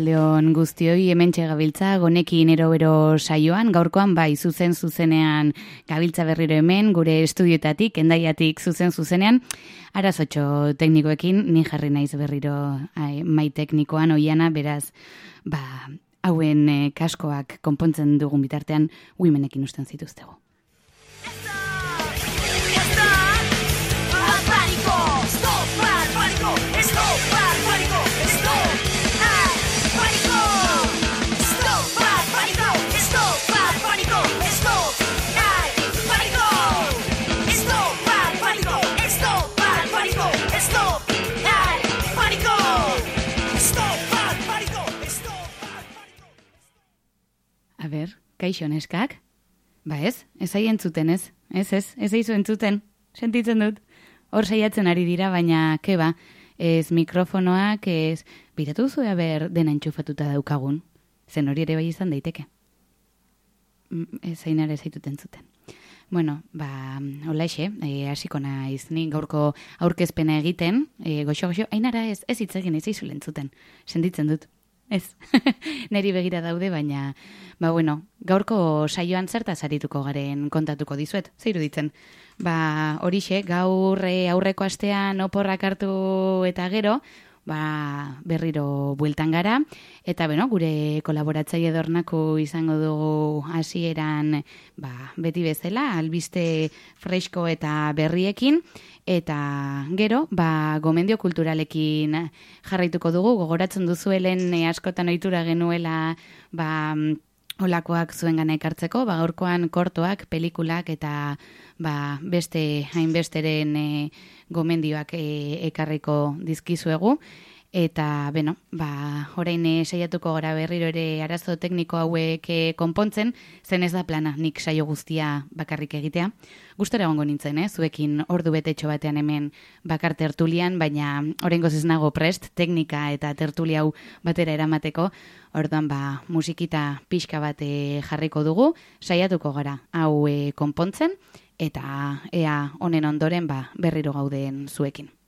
Arratsaldeon guztioi hemen gabiltza gonekin erobero saioan, gaurkoan bai zuzen zuzenean gabiltza berriro hemen, gure estudioetatik, endaiatik zuzen zuzenean, arazotxo teknikoekin, ni jarri naiz berriro ai, mai teknikoan oiana, beraz, ba, hauen eh, kaskoak konpontzen dugun bitartean, uimenekin usten zituztego. Ber, kaixo neskak? Ba ez, ez ahi entzuten ez, ez ez, ez aizu entzuten, sentitzen dut. Hor saiatzen ari dira, baina, ke ba, ez mikrofonoak, ez, biratu zu ber dena entxufatuta daukagun, zen hori ere bai izan daiteke. Mm, ez hain ere zaituten zuten. Bueno, ba, hola ese, e, hasiko naiz ni gaurko aurkezpena egiten, e, goxo, goxo, ainara ez, ez itzegin ez aizu lentzuten, sentitzen dut. Ez, neri begira daude, baina, ba, bueno, gaurko saioan zerta zarituko garen kontatuko dizuet, zeiru ditzen. Ba, horixe, gaur eh, aurreko astean oporrak hartu eta gero, ba, berriro bueltan gara, eta, bueno, gure kolaboratzaile dornako izango dugu hasieran ba, beti bezala, albiste fresko eta berriekin, Eta gero, ba, gomendio kulturalekin jarraituko dugu, gogoratzen duzuelen e, askotan ohitura genuela ba, olakoak zuen gana ekartzeko, ba, gaurkoan kortoak, pelikulak eta ba, beste hainbesteren e, gomendioak e, ekarriko dizkizuegu. Eta, beno, ba, orain eh, saiatuko gara berriro ere arazo tekniko hauek eh, konpontzen, zen ez da plana nik saio guztia bakarrik egitea. Gustora egongo nintzen, eh? zuekin ordu betetxo batean hemen bakar tertulian, baina orain ez nago prest, teknika eta tertulia hau batera eramateko, orduan ba, musikita pixka bate jarriko dugu, saiatuko gara hau konpontzen, eta ea honen ondoren ba, berriro gauden zuekin.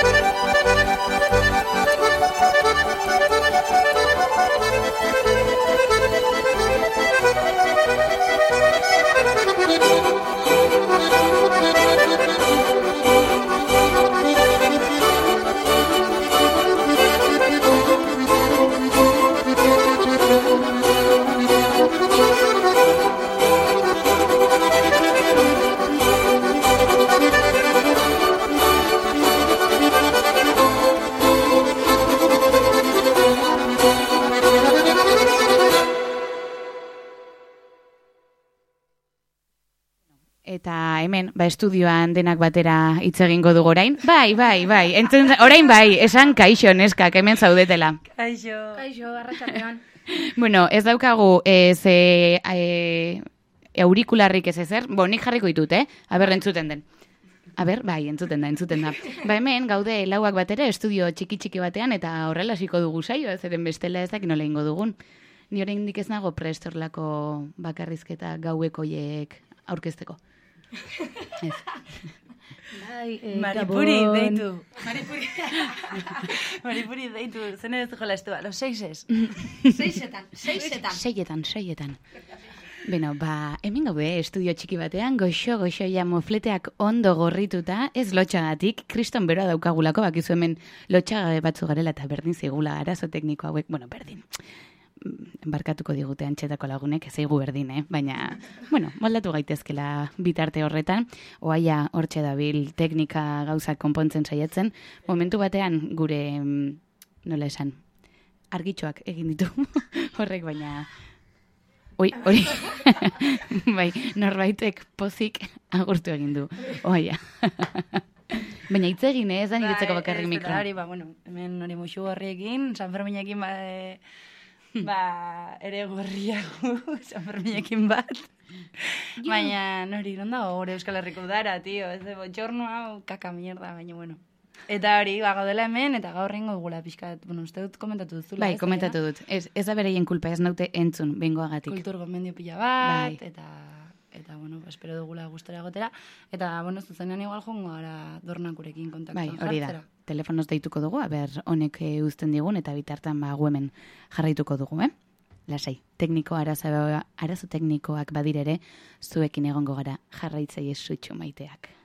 Eta estudioan denak batera hitz egingo dugu orain. Bai, bai, bai, entzun, orain bai, esan kaixo neskak hemen zaudetela. Kaixo. Kaixo, arratsaldean. Bueno, ez daukagu ez e, e, aurikularrik ez ezer, bo, nik jarriko ditut, eh? Aber, entzuten den. Aber, bai, entzuten da, entzuten da. Ba hemen, gaude lauak batera, estudio txiki-txiki batean, eta horrela hasiko dugu saio, ez eren bestela ez dakit nola ingo dugun. Ni oraindik ez nago prestorlako bakarrizketa gauekoiek aurkezteko. Bai, eh, Maripuri, Gabon. deitu. Maripuri. Maripuri, deitu. Zen ez jola estua, los seises. Seisetan, seisetan. Seietan, seietan. Beno, ba, hemen gaude, estudio txiki batean, goxo, goxo, ja, mofleteak ondo gorrituta, ez lotxagatik, kriston beroa daukagulako, bakizu hemen lotxagabe batzu garela eta berdin zigula arazo tekniko hauek, bueno, berdin. Barkatuko digute antxetako lagunek, ez eigu berdin, eh? baina, bueno, moldatu gaitezkela bitarte horretan, oaia hortxe dabil teknika gauzak konpontzen saiatzen, momentu batean gure, mm, nola esan, argitxoak egin ditu horrek, baina Oi, hori, bai, norbaitek pozik agurtu egin du. Oia. Baina hitz egin, eh? ez da niretzeko Bai, bakarrik mikro. Hori, ba, bueno, hemen hori muxu horriekin, San Ferminekin, ba, e, ba, ere gorriago, San Ferminekin bat. Baina, hori, non dago gure Euskal Herriko udara, tio, ez de botxorno hau, kaka mierda, baina, bueno. Eta hori, ba, gaudela hemen, eta gaur rengo dugula pixkat, bueno, uste dut komentatu duzula. Bai, ez, komentatu dut. Ez, ez da bereien kulpa, ez naute entzun, bengoagatik. kultur gomendio pila bat, Bai. eta eta bueno, ba, espero dugula gustora egotera eta bueno, zuzenean igual jongo gara dornakurekin kontaktuan Bai, hori da. jartzera. Telefonoz deituko dugu, aber honek eh, uzten digun, eta bitartan ba, hemen jarraituko dugu, eh? Lasai, tekniko arazo, arazo teknikoak badirere, zuekin egongo gara jarraitzei esutxu maiteak.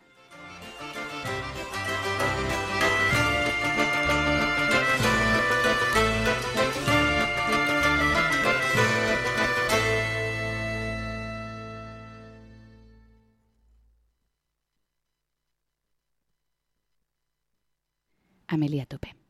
Amelia Topé.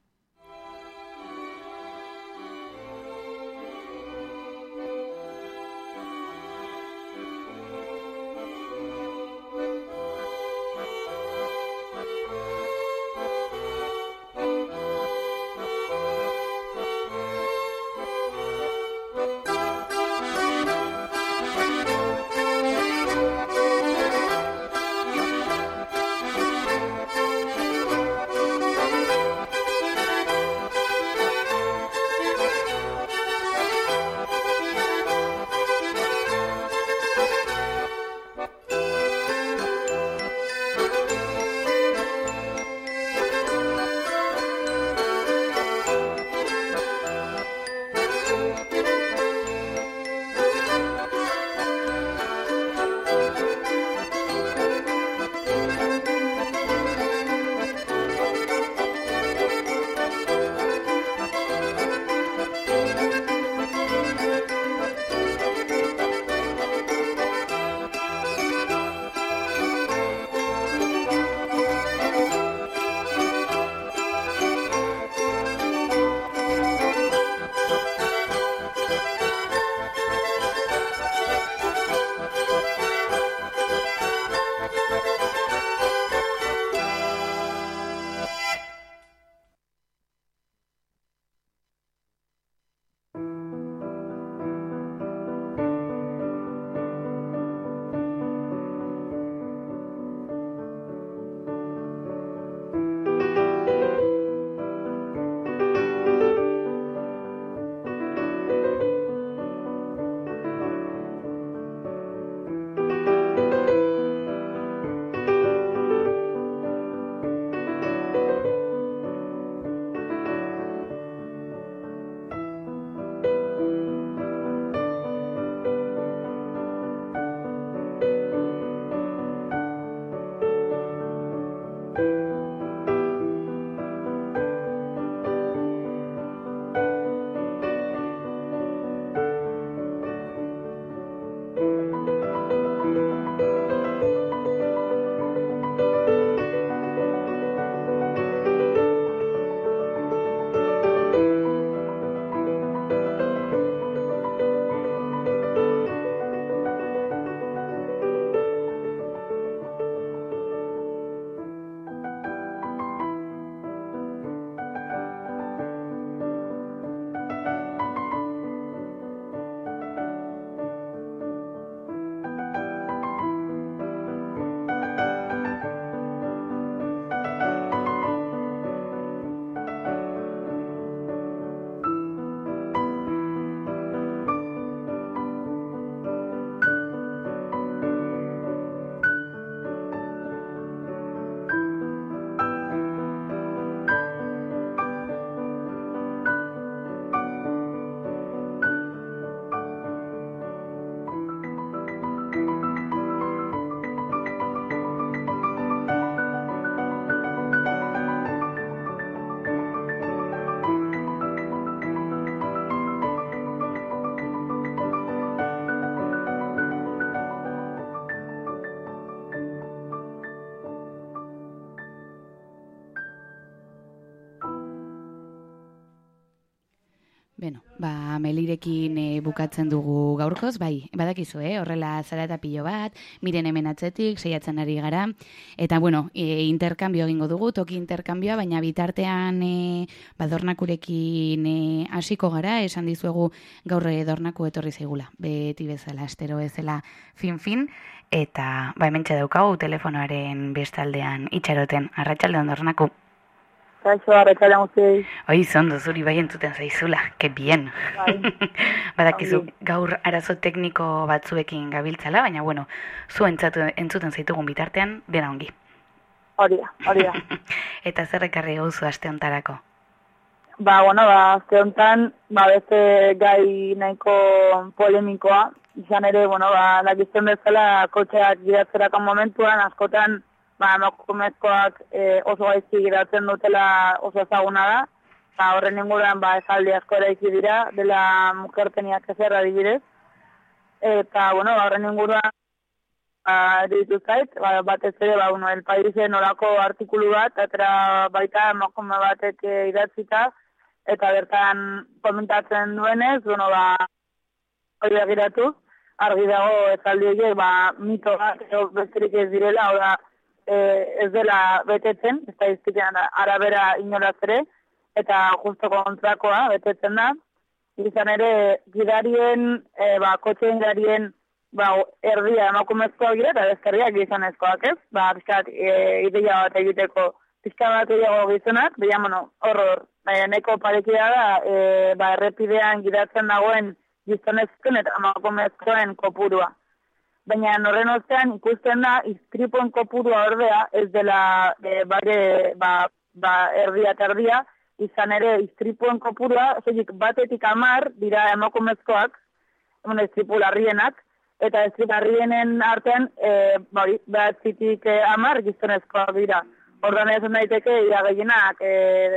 Melirekin e, bukatzen dugu gaurkoz, bai, badakizu, eh? horrela zara eta pilo bat, miren hemen atzetik, seiatzen ari gara, eta, bueno, e, interkambio egingo dugu, toki interkambioa, baina bitartean e, badornakurekin e, hasiko gara, esan dizuegu gaur e, dornaku etorri zaigula, beti bezala, astero bezala fin-fin, eta, ba, hemen daukagu telefonoaren bestaldean itxaroten, arratsaldean dornaku. Kaixo, arretxalean guztiei. Oi, zondo, zuri bai entzuten zaizula, que bien. Bai. Badakizu, gaur arazo tekniko batzuekin gabiltzala, baina bueno, zu entzatu, entzuten zaitugun bitartean, dena ongi. Hori da, hori da. Eta zer ekarri gauzu aste hontarako. ba, bueno, ba, azte honetan, ba, beste gai nahiko polemikoa. Izan ere, bueno, ba, dakizten bezala, kotxeak gidatzerako momentuan, askotan, ba, emakumezkoak e, oso gaizki gidatzen dutela oso ezaguna da. Ba, horren inguruan, ba, esaldi asko eraiki dira, dela mujerteniak ezerra adibidez. Eta, bueno, ba, horren inguruan, ba, ditu zait, ba, batez ere, ba, bueno, el paisen olako artikulu bat, atera baita emakume batek eh, idatzita, eta bertan komentatzen duenez, bueno, ba, hori begiratu, argi dago esaldi horiek, ba, mito bat, besterik ez direla, da, e, ez dela betetzen, estadistikean arabera inolaz ere, eta justo kontrakoa betetzen da, izan ere, gidarien, e, ba, kotxeen gidarien, ba, erdia emakumezkoak dira, eta bezkerriak gizonezkoak ez, ba, pixkat, e, ideia bat egiteko, pixka bat gehiago gizonak, baina, bueno, hor, hor, e, neko parekia da, e, ba, errepidean gidatzen dagoen gizonezkoen eta emakumezkoen kopurua. Baina horren ostean ikusten da, iztripuen kopurua ordea, ez dela e, bare, ba, ba, erdia eta erdia, izan ere iztripuen kopurua, zoik batetik amar dira emakumezkoak, bueno, istripu larrienak, eta istripu larrienen artean, e, bari, behatzitik e, amar gizonezkoak dira. Ordan esan daiteke, ira gehienak, e,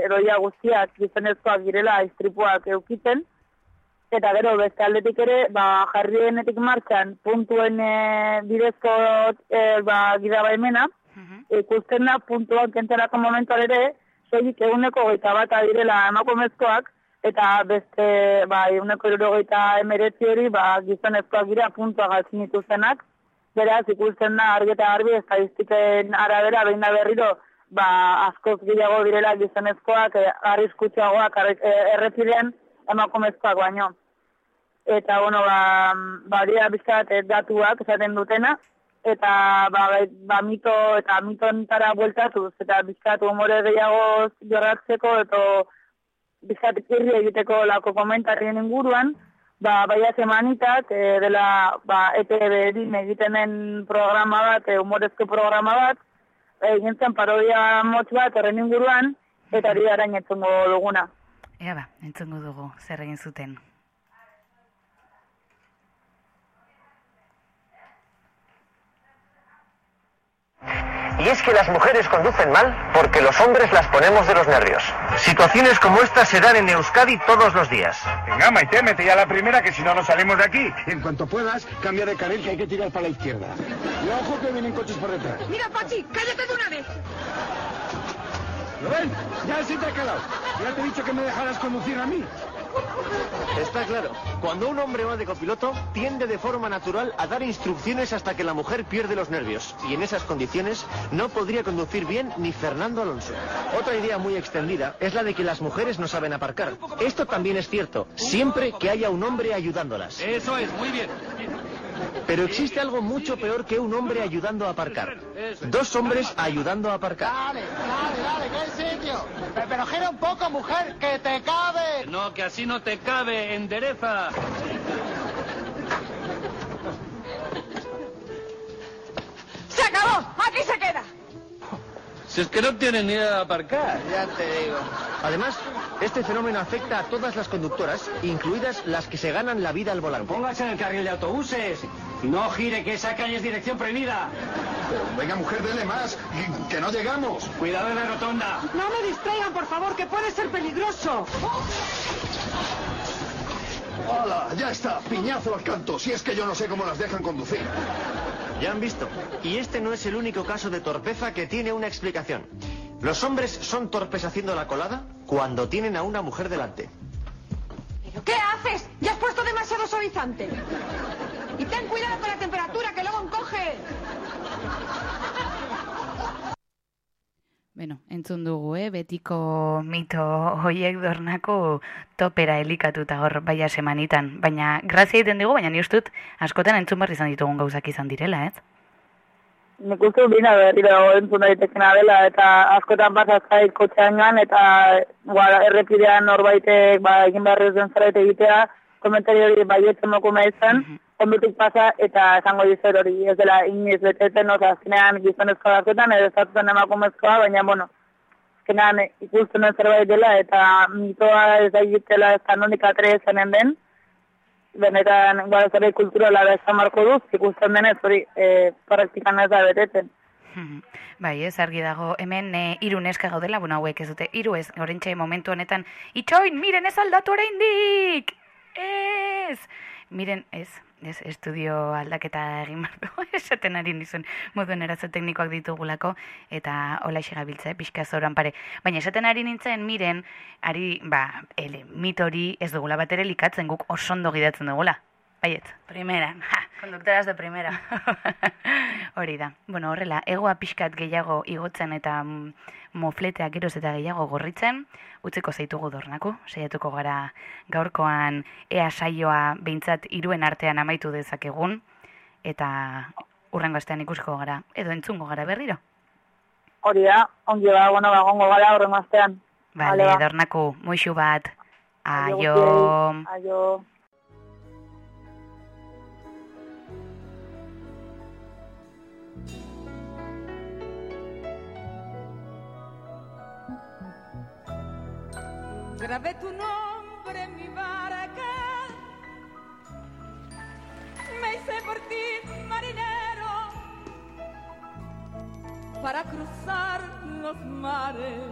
eroia guztiak gizonezkoak direla istripuak eukitzen, eta gero beste aldetik ere, ba, jarrienetik martxan, puntuen e, bidezko e, ba, gida baimena, ikusten da puntuak kentzerako momentuan ere, soilik eguneko goita bat direla emakumezkoak, eta beste, ba, eguneko irurogeita emeretzi hori, ba, gizonezkoak dira puntuak galtzen dituztenak, beraz, ikusten da argi eta garbi estadistiken arabera, behin da berriro, ba, askoz gehiago direla gizonezkoak, e, arriskutsuagoak arri- e, errepidean emakumezkoak baino. Eta, bueno, ba, ba dira bizkat eh, datuak esaten dutena, eta ba, ba, mito eta mitontara bueltatuz, eta bizkat humore gehiago jorratzeko, eta bizkat irri egiteko lako komentarien inguruan, ba, baia semanitat, e, dela ba, ETV din egiten den programa bat, e, humorezko programa bat, egin zen parodia motz bat horren inguruan, eta hori arain entzungo duguna. Ea ba, entzungo dugu, zer egin zuten. Y es que las mujeres conducen mal porque los hombres las ponemos de los nervios. Situaciones como esta se dan en Euskadi todos los días. Venga, Maite, mete ya la primera, que si no, no salimos de aquí. En cuanto puedas, cambia de carril, que hay que tirar para la izquierda. Y ojo que vienen coches por detrás. Mira, Pachi, cállate de una vez. ¿Lo ven? Ya sí te ha quedado. Ya te he dicho que me dejaras conducir a mí. Está claro, cuando un hombre va de copiloto, tiende de forma natural a dar instrucciones hasta que la mujer pierde los nervios. Y en esas condiciones no podría conducir bien ni Fernando Alonso. Otra idea muy extendida es la de que las mujeres no saben aparcar. Esto también es cierto, siempre que haya un hombre ayudándolas. Eso es, muy bien. Pero existe algo mucho peor que un hombre ayudando a aparcar. Dos hombres ayudando a aparcar. Dale, dale, dale, qué sitio. Pero, pero gira un poco, mujer, que te cabe. No, que así no te cabe, endereza. ¡Se acabó! ¡Aquí se queda! Si es que no tienen ni idea de aparcar. Ya te digo. Además, este fenómeno afecta a todas las conductoras, incluidas las que se ganan la vida al volante. Póngase en el carril de autobuses. No gire, que esa calle es dirección prohibida. Pero venga, mujer, dele más, que- que no llegamos. Cuidado en la rotonda. No me distraigan, por favor, que puede ser peligroso. ¡Hala! Ya está, piñazo al canto, si es que yo no sé cómo las dejan conducir. Ya han visto. Y este no es el único caso de torpeza que tiene una explicación. Los hombres son torpes haciendo la colada cuando tienen a una mujer delante. ¿Qué haces? Ya has puesto demasiado suavizante. Y ten cuidado con la temperatura, que luego encoge. Bueno, entzun dugu, eh? betiko mito hoiek dornako topera elikatuta hor baia semanitan. Baina, grazia egiten dugu, baina ni ustut askotan entzun behar izan ditugun gauzak izan direla, ez? Nik uste dut bina berriro entzun daitekena dela, eta askotan pasatzait kotxean gan, eta ba, errepidean norbaitek ba, egin behar ez den zerbait egitea, komentario hori baietzen moko izan, ondutik pasa, eta esango dizer hori ez dela inoiz betetzen, oza, azkenean gizonezko askotan, edo estatuzen emakumezkoa, baina, bueno, azkenean ikusten zerbait dela, eta mitoa ez da egitela ez da nondik atre zenen den, benetan gara zerbait kulturala da esan marko duz, ikusten denez hori e, praktikan ez da betetzen. Bai, ez argi dago, hemen e, iru neska gaudela, bueno, hauek ez dute, iru ez, orentxe momentu honetan, itxoin, miren ez aldatu oraindik! Ez! Miren, ez, ez, estudio aldaketa egin bardu, esaten ari nizun moduen erazo teknikoak ditugulako, eta hola gabiltza, eh, pixka zoran pare. Baina esaten ari nintzen, miren, ari, ba, ele, mitori ez dugula bat ere likatzen guk osondo gidatzen dugula. Baiet. Primera, ja, konduktoras de primera. Hori da. Bueno, horrela, egoa pixkat gehiago igotzen eta mm, mofleteak geroz eta gehiago gorritzen, utzeko zaitugu dornako, saiatuko gara gaurkoan ea saioa behintzat iruen artean amaitu dezakegun, eta urrengo astean ikusiko gara, edo entzungo gara berriro. Hori da, ongi ba, bueno, ba, gongo gara horren astean. Bale, Vale, ba. dornako, moixu bat. Aio Aio. Grabé tu nombre en mi barca. Me hice por ti marinero para cruzar los mares,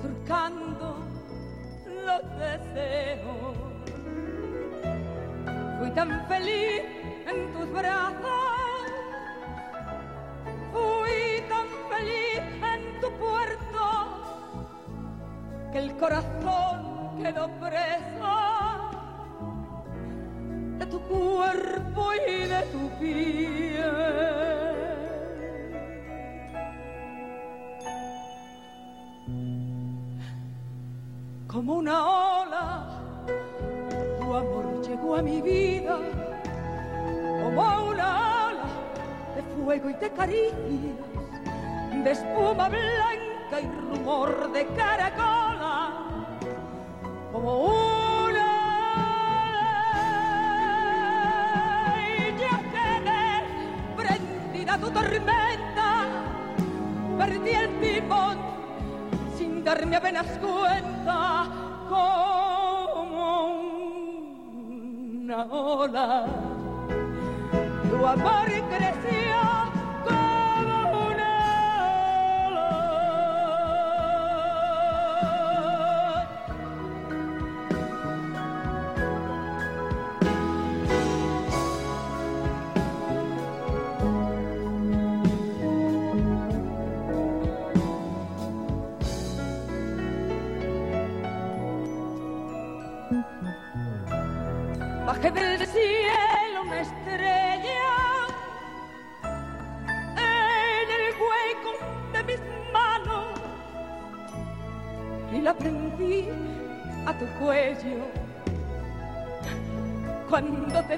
surcando los deseos. Fui tan feliz en tus brazos, que el corazón quedó preso de tu cuerpo y de tu piel. Como una ola, tu amor llegó a mi vida, como una ola de fuego y de caricias, de espuma blanca y rumor de caracola, como una y yo quedé prendida tu tormenta, perdí el timón sin darme apenas cuenta, como una ola. Tu amor creció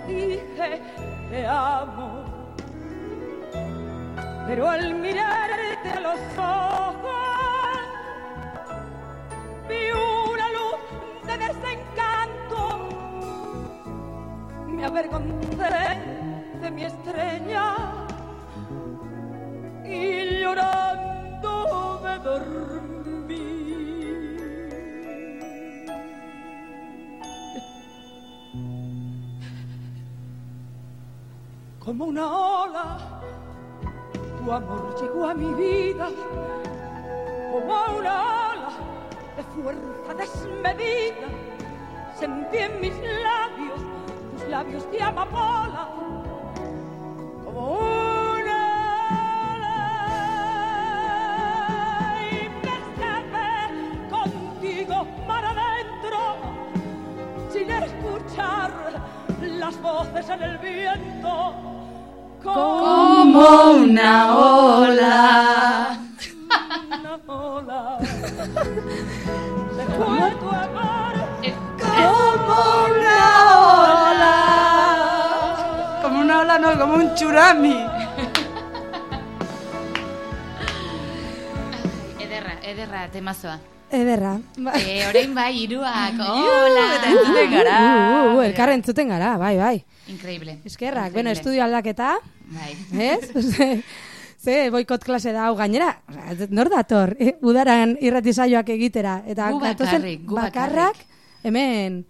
dije te amo. Pero al mirarte a los ojos vi una luz de desencanto me avergoncé Como una ola, tu amor llegó a mi vida, como una ola de fuerza desmedida, sentí en mis labios tus labios de amapola una ola. Una ola. Se fue tu amor. Como una ola. Como una ola, no, como un churami. Ederra, ederra, temazoa. Ederra. E, orain bai, iruak, hola. eta entzuten gara. Uh, uh, uh, elkar entzuten gara, bai, bai. Increíble. Eskerrak, bueno, estudio aldaketa, Bai. ez? Ze, boikot klase da hau gainera. Nor dator, eh, udaran irrati saioak egitera. Eta Gu bakarrik, gu bakarrak, hemen,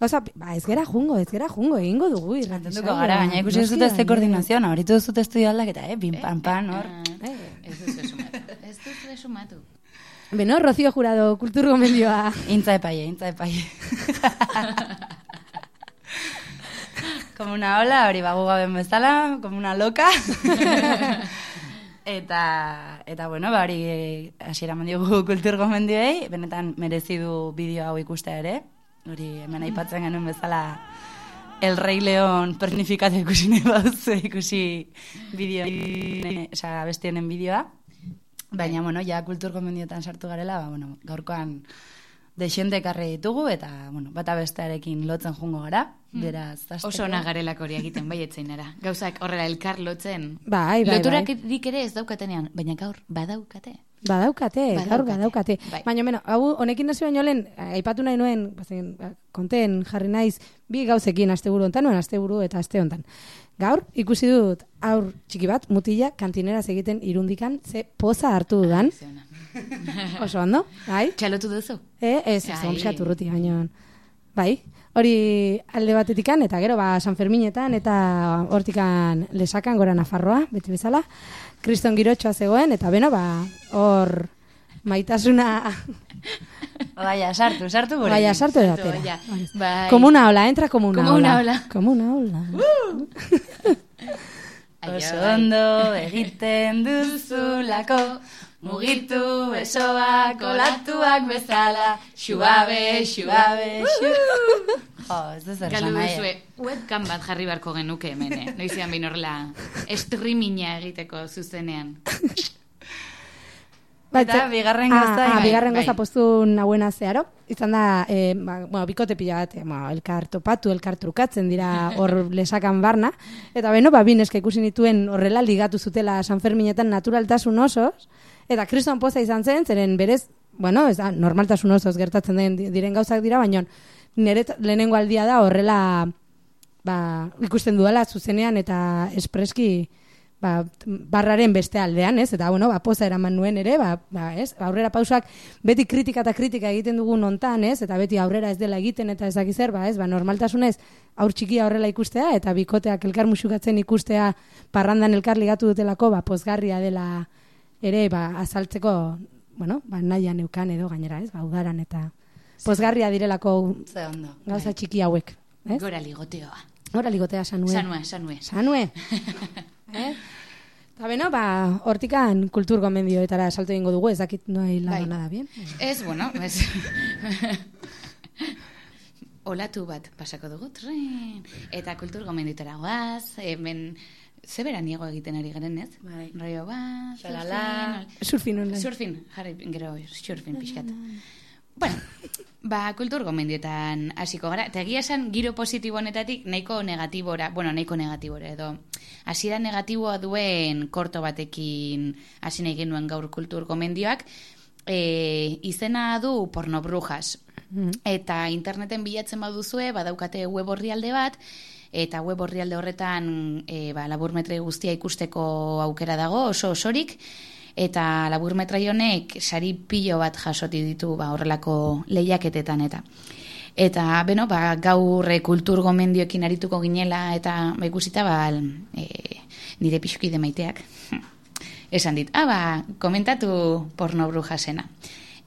gauza, ba, ez gera jungo, ez gera jungo, egingo dugu irrati Entenduko gara, baina ikusi Noski duzute ze gainera. koordinazioan, horitu duzute estudio aldaketa, eh? Bim, pam, pam, hor. Eh, Ez duzu sumatu. Ez duzu sumatu. Beno, Rocío Jurado, kulturgomendioa. Intza epaie, intza epaie. como una ola, hori bagu gaben bezala, como una loca. eta, eta bueno, ba, hori hasiera mandiogu kultur gomendioei, benetan merezi du bideo hau ikustea ere. Hori hemen aipatzen genuen bezala El Rey León pernifikatu ikusi nahi baduzu ikusi bideo, oza, bestienen bideoa. Baina, bueno, ja kultur gomendioetan sartu garela, ba, bueno, gaurkoan desente ekarri ditugu, eta, bueno, bata bestearekin lotzen jungo gara, beraz, hasteko. Oso ona garelako hori egiten bai etzainara. Gauzak horrela elkar lotzen. Bai, bai, Loturak bai. dik ere ez daukatenean, baina gaur badaukate. Badaukate, gaur Badaukate, badaukate. bai. Baina, bueno, hau honekin hasi baino lehen, eh, aipatu nahi nuen, bazen, ba, konten jarri naiz, bi gauzekin asteburu hontan, nuen asteburu eta aste hontan. Gaur, ikusi dut, aur txiki bat, mutila, kantineraz egiten irundikan, ze poza hartu dudan. Oso ondo, bai? Txalotu duzu? Eh, ez, ez, onpsat urruti, baina, bai. Hori alde batetikan, eta gero, ba, San Ferminetan, eta hortikan lesakan, gora Nafarroa, beti bezala, kriston girotxoa zegoen, eta beno, ba, hor maitasuna... Baina, sartu, sartu gure. Baina, sartu edatera. baina. Bai. Como una ola, entra como una Como ola. una ola. Como una ola. Oso ondo egiten duzulako, mugitu besoak kolatuak bezala, xuabe, xuabe, xu. Jo, ez duz Galdu esan nahi. duzue, webcam bat jarri beharko genuke hemen, eh? Noizean behin horrela streaminga egiteko zuzenean. Eta bigarren gauza, ah, ah, bai, bigarren bai. gauza postu nauena zeharo. Izan da, eh, ba, bueno, bikote pila bat, eh, bueno, elkar topatu, elkar trukatzen dira hor lesakan barna. Eta beno, ba, bineska ikusi nituen horrela ligatu zutela San Ferminetan naturaltasun osoz. Eta kriston poza izan zen, zeren berez, bueno, ez da, normaltasun osoz gertatzen den diren gauzak dira, baina nire lehenengo aldia da horrela ba, ikusten dudala zuzenean eta espreski ba, barraren beste aldean, ez? Eta, bueno, ba, poza eraman nuen ere, ba, ba, ez? Aurrera pausak beti kritika eta kritika egiten dugun hontan, ez? Eta beti aurrera ez dela egiten eta ez dakiz zer, ba, ez? Ba, normaltasunez aur txikia horrela ikustea eta bikoteak elkar musukatzen ikustea parrandan elkar ligatu dutelako, ba, pozgarria dela ere, ba, azaltzeko, bueno, ba, nahian neukan edo gainera, ez? Ba, udaran eta pozgarria direlako gauza txiki hauek, ez? Gora ligoteoa. Ora ligotea sanue. Sanue, sanue. Sanue. eh? Eta beno, ba, hortikan kultur gomendioetara salto egingo dugu, ez dakit noai Bai. lago nada, bien? Ez, bueno, ez... Olatu bat pasako dugu, tren. Eta kultur gomenditara guaz, hemen ze niego egiten ari garen, ez? Bai. Rollo bat, Xalala. Surfin online. Surfin, jarri gero surfin pixkat. Bueno, ba, kultur gomendietan hasiko gara. Eta egia esan, giro positibo honetatik nahiko negatibora, bueno, nahiko negatibora edo, hasiera negatiboa duen korto batekin hasi nahi genuen gaur kultur gomendioak, e, izena du pornobrujas. Eta interneten bilatzen baduzue, badaukate web orrialde bat, eta web orrialde horretan e, ba, laburmetre guztia ikusteko aukera dago, oso osorik, eta laburmetrai honek sari pilo bat jasoti ditu ba, horrelako lehiaketetan eta. Eta, beno, ba, gaur e, kultur gomendioekin arituko ginela eta ba, ikusita, ba, e, nire pixukide maiteak. Esan dit, ah, ba, komentatu porno brujasena.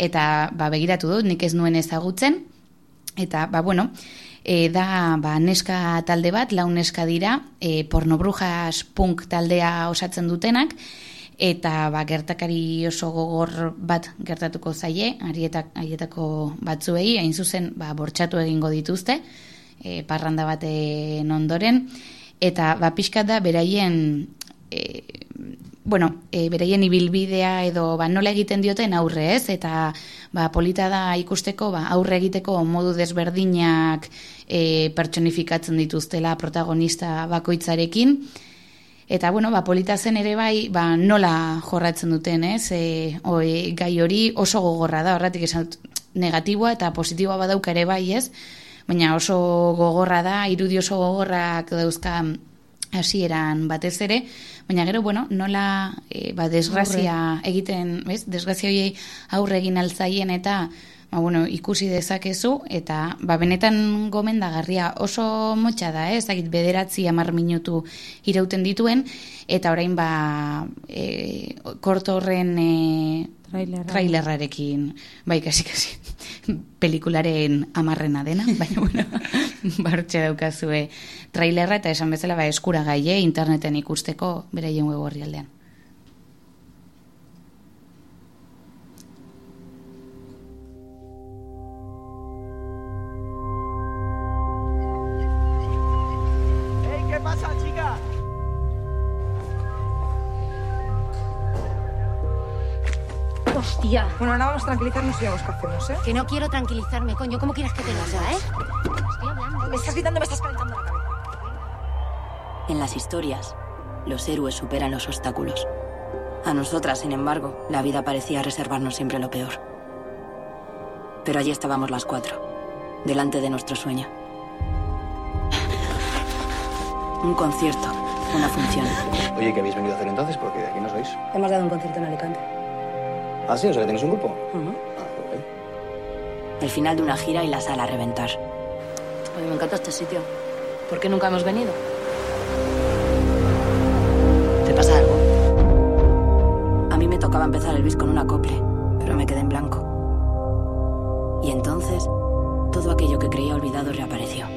Eta, ba, begiratu dut, nik ez nuen ezagutzen, eta, ba, bueno, e, da, ba, neska talde bat, lau neska dira, e, pornobrujas punk taldea osatzen dutenak, eta ba, gertakari oso gogor bat gertatuko zaie, arietak, haietako batzuei, hain zuzen, ba, bortxatu egingo dituzte, e, parranda baten ondoren, eta ba, pixkat da beraien e, bueno, e, beraien ibilbidea edo ba, nola egiten dioten aurre ez, eta ba, polita da ikusteko ba, aurre egiteko modu desberdinak e, pertsonifikatzen dituztela protagonista bakoitzarekin, Eta, bueno, ba, polita zen ere bai, ba, nola jorratzen duten, ez? E, oi, gai hori oso gogorra da, horretik esan negatiboa eta positiboa badauka ere bai, ez? Baina oso gogorra da, irudi oso gogorrak dauzka hasieran batez ere, baina gero, bueno, nola e, ba, desgrazia egiten, ez? Desgrazia horiei aurre egin altzaien eta ba, bueno, ikusi dezakezu, eta ba, benetan gomendagarria oso motxa da, eh? ezagit bederatzi amar minutu irauten dituen, eta orain ba, e, korto horren e, trailerrarekin, bai, kasi, kasi, pelikularen amarrena dena, baina, bueno, bartxe daukazue trailerra, eta esan bezala, ba, eskura gai, eh? interneten ikusteko, beraien web horri aldean. Bueno, ahora vamos a tranquilizarnos y vemos qué hacemos, ¿eh? Que no quiero tranquilizarme, coño. ¿Cómo quieres que te lo sea, eh? Estoy hablando. Me estás gritando, me estás calentando la cabeza. En las historias, los héroes superan los obstáculos. A nosotras, sin embargo, la vida parecía reservarnos siempre lo peor. Pero allí estábamos las cuatro, delante de nuestro sueño. Un concierto, una función. Oye, ¿qué habéis venido a hacer entonces? Porque de aquí no sois. Hemos dado un concierto en Alicante. Ah, sí, o sea que tenéis un grupo. El final de una gira y la sala a reventar. Oye, me encanta este sitio. ¿Por qué nunca hemos venido? ¿Te pasa algo? A mí me tocaba empezar el bis con un acople, pero me quedé en blanco. Y entonces, todo aquello que creía olvidado reapareció.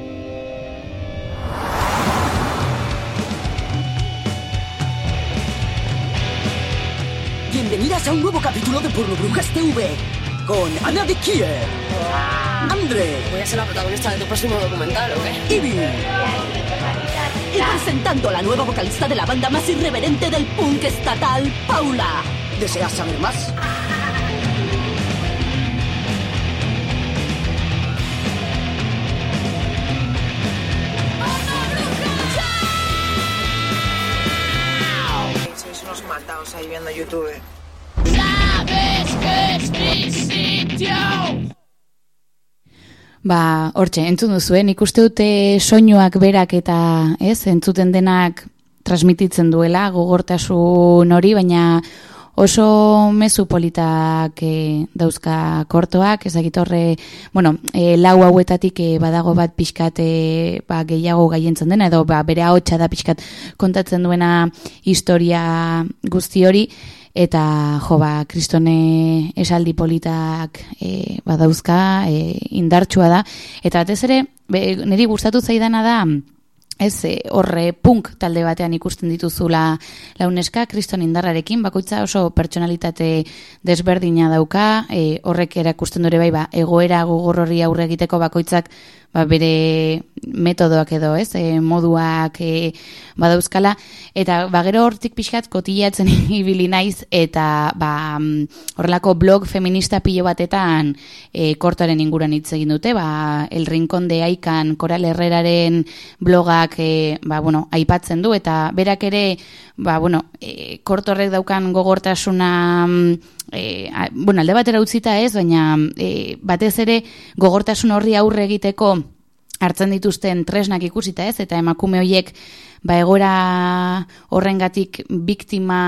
Bienvenidas a un nuevo capítulo de Porno Brujas TV con Ana de Kiev, André, Voy a ser la protagonista de tu próximo documental, ¿o qué? Ivy y presentando a la nueva vocalista de la banda más irreverente del punk estatal, Paula. ¿Deseas saber más? Matados ahí viendo YouTube. Sabes que es mi sitio. Ba, hortxe, entzun duzuen, ikuste dute soinuak berak eta ez, entzuten denak transmititzen duela gogortasun hori, baina oso mezu politak e, dauzka kortoak, ezagit horre, bueno, e, lau hauetatik e, badago bat pixkat e, ba, gehiago gaientzen dena, edo ba, bere hotxa da pixkat kontatzen duena historia guzti hori, eta jo ba kristone esaldi politak e, badauzka e, indartsua da. Eta batez ere be, niri gustatu zaidana da ez e, horre punk talde batean ikusten dituzula launeska kriston indarrarekin. Bakoitza oso pertsonalitate desberdina dauka. E, horrek erakusten dure bai ba, egoera gogor horri aurre egiteko bakoitzak ba, bere metodoak edo, ez, e, moduak e, badauzkala, eta ba, gero hortik pixkat kotillatzen ibili naiz, eta ba, mm, horrelako blog feminista pilo batetan e, kortoaren inguran hitz egin dute, ba, el rincón de aikan koral herreraren blogak e, ba, bueno, aipatzen du, eta berak ere, ba, bueno, e, kortorrek daukan gogortasuna e, a, bueno, alde batera utzita ez, baina e, batez ere gogortasun horri aurre egiteko hartzen dituzten tresnak ikusita ez, eta emakume horiek ba egora horrengatik biktima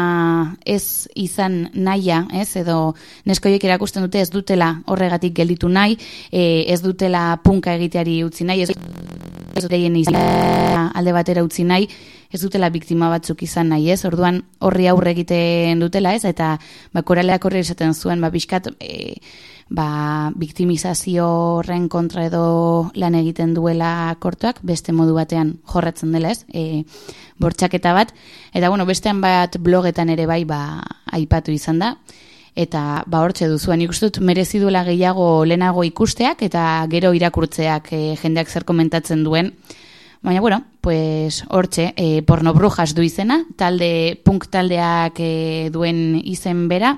ez izan naia, ez, edo neskoiek erakusten dute ez dutela horregatik gelditu nahi, e, ez dutela punka egiteari utzi nahi, ez deien alde batera utzi nahi, ez dutela biktima batzuk izan nahi, ez? Orduan horri aurre egiten dutela, ez? Eta ba koraleak horri esaten zuen, ba bizkat e, ba, biktimizazio horren kontra edo lan egiten duela kortuak, beste modu batean jorratzen dela, ez? E, bortxaketa bat, eta bueno, bestean bat blogetan ere bai, ba, aipatu izan da, eta ba hortxe duzu, nik uste dut merezi duela gehiago lehenago ikusteak eta gero irakurtzeak e, jendeak zer komentatzen duen. Baina, bueno, pues hortxe, e, porno brujas du izena, talde, punk taldeak e, duen izen bera,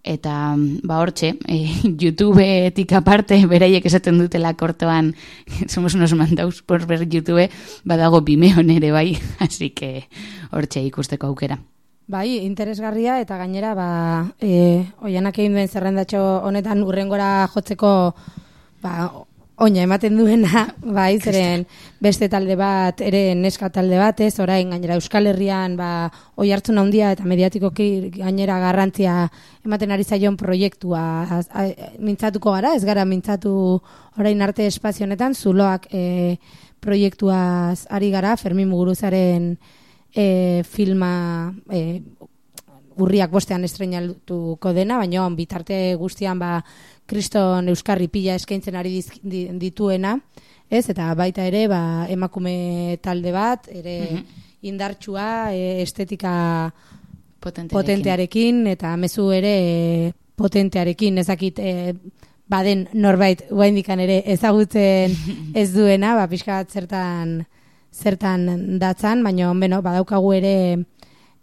eta ba hortxe, e, YouTubeetik aparte, beraiek esaten dutela kortoan, somos unos mandaus por ver YouTube, badago bimeon ere bai, así que hortxe ikusteko aukera. Bai, interesgarria eta gainera ba, e, oianak egin duen zerrendatxo honetan urrengora jotzeko ba, oina ematen duena, bai, zeren beste talde bat, ere neska talde bat, ez, orain gainera Euskal Herrian ba, oi hartzun handia eta mediatikoki gainera garrantzia ematen ari zaion proiektua. A, a, mintzatuko gara, ez gara mintzatu orain arte espazio honetan, zuloak e, proiektuaz ari gara, Fermin Muguruzaren e, filma e, urriak bostean estrenatuko dena, baina bitarte guztian ba kriston euskarri pila eskaintzen ari dituena, ez? Eta baita ere ba, emakume talde bat, ere mm indartsua, e, estetika potentearekin. potentearekin, eta mezu ere e, potentearekin, ezakit e, baden norbait guaindikan ere ezagutzen ez duena, ba, pixka bat zertan zertan datzan, baina beno, badaukagu ere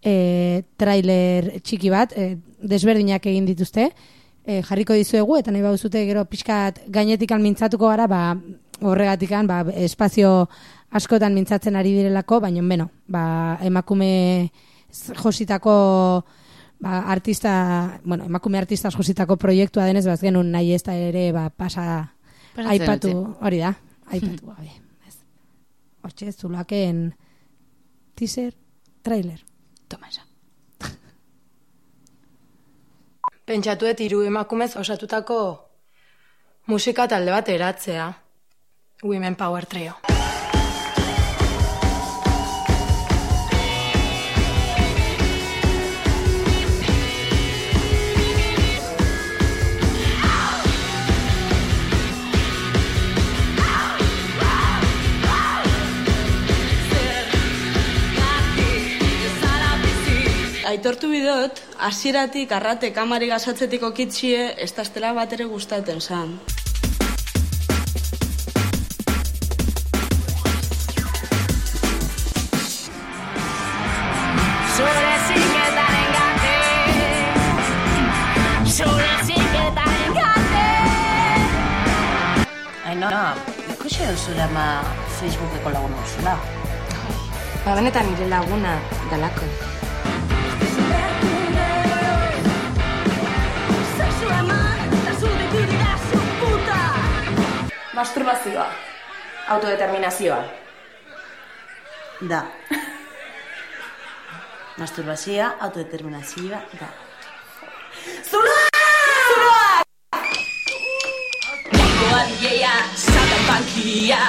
e, trailer txiki bat, e, desberdinak egin dituzte, e, jarriko dizuegu, eta nahi bauzute gero pixkat gainetik mintzatuko gara, ba, horregatik ba, espazio askotan mintzatzen ari direlako, baina beno, ba, emakume jositako ba, artista, bueno, emakume artista jositako proiektua denez, baz genuen nahi ez da ere, ba, pasa, aipatu, hori da, aipatu, gabe. Hortxe, zulaken teaser, trailer. Toma esa. Pentsatuet hiru emakumez osatutako musika talde bat eratzea. Women Power Trio. Aitortu bidot, hasieratik arrate kamari gazatzetik okitxie, ez da bat ere gustaten zan. Ainhoa, ikusi duzula ama Facebookeko lagun duzula. Ba, benetan nire laguna dalako. Masturbazioa. Autodeterminazioa. Da. Masturbazioa, autodeterminazioa, da. Zula! Zula! Nengo adieia, zatan bankia.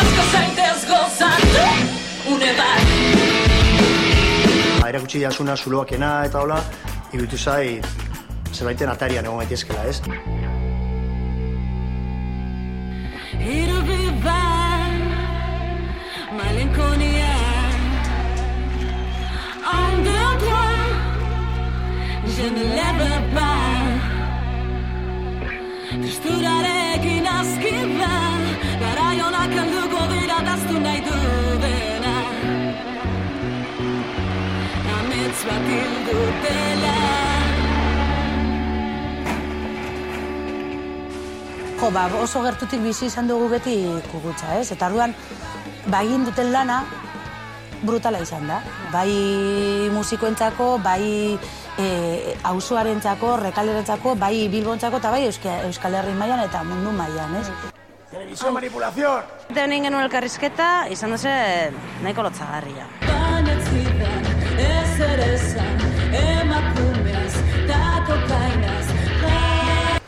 Azko zaitez gozatu, une bat. Ba, erakutsi jasuna zuloakena eta hola, irutu zait, zerbaiten atarian egon gaitezkela, ez? Ne lève pas. Tristuraren aski da, garaionak helduko dira daztu nahi du dena. Amets bat hildu dela. Jo, ba, oso gertutik bizi izan dugu beti kugutza, ez? Eta arduan, ba, egin duten lana, brutala izan da. Bai musikoentzako, bai e, auzoarentzako, rekalderentzako, bai bilbontzako, eta bai Euskal, Euskal Herri mailan eta mundu mailan, ez? Televisión manipulación. Eta honen genuen elkarrizketa, izan duze nahiko lotzagarria. Ez ere zan, emakumeaz,